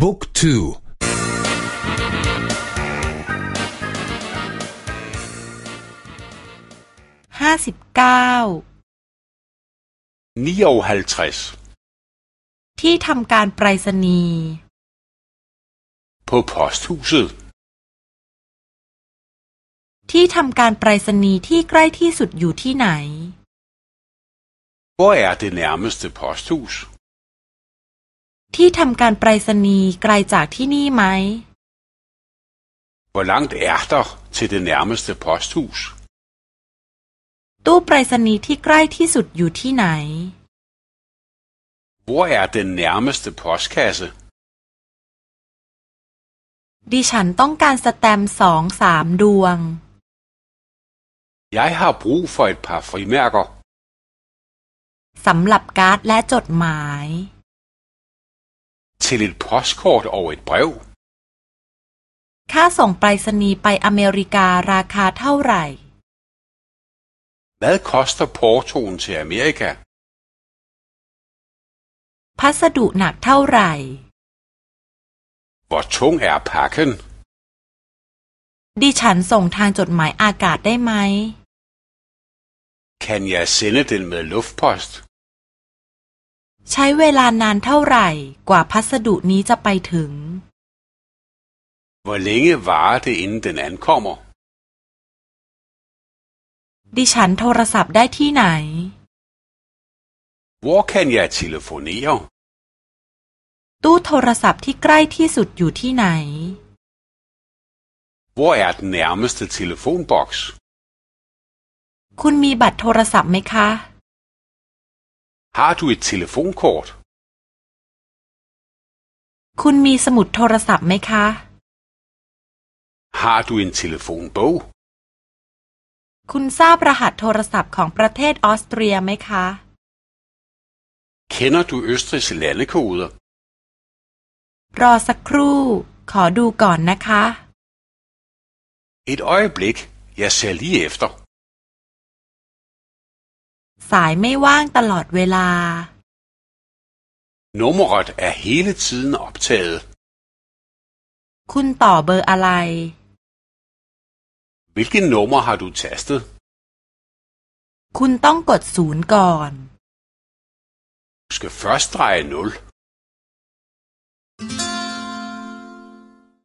บุ๊กทูห้าสิบเก้าที่ทำการไปรษณีย์ på posthuset ที่ทำการไปรษณีย์ที่ใกล้ที่สุดอยู่ที่ไหน Hvor er det nærmeste posthus ที่ทำการไปรษณีย์ไกลจากที่นี่ไหม Hvor langt er der til det nærmeste posthus ตู้ไปรษณีย์ที่ใกล้ที่สุดอยู่ที่ไหน Hvor er den nærmeste postkasse ดิฉันต้องการสแตมป์สองสามดวง Jeg har brug for et par frimærker สำหรับการ์ดและจดหมาย til et postkort og et brev ค่าส่งไปรษณีย์ไปอเมริการาคาเท่าไหร่ Hvad koster portoen til Amerika พัสดุหนักเท่าไหร่ Hvor tung er pakken ดิฉันส่งทางจดหมายอากาศได้ไหม Kan jeg sende den med luftpost ใช้เวลานานเท่าไหร่กว่าพัสดุนี้จะไปถึง Hvor længe varer det inden den ankommer ดิฉันโทรศัพท์ได้ที่ไหน Hvor kan jeg telefonere ตู้โทรศัพท์ที่ใกล้ที่สุดอยู่ที่ไหน Hvor er den nærmeste telefonboks คุณมีบัตรโทรศัพท์ไหมคะ Har du et telefonkort คุณมีสมุดโทรศัพท์ไหมคะ Har du en telefonbog คุณทราบรหัสโทรศัพท์ของประเทศออสเตรียไหมคะ Kender du Østrigs landekoder รอสักครู่ ขอดูก่อนนะคะ Et øjeblik jeg ser lige efter สายไม่ว่างตลอดเวลา Nummeret er hele tiden optaget คุณต่อเบอร์อะไร Hvilket nummer har du tastet คุณต้องกดศูนย์ก่อน Du skal først dreje 0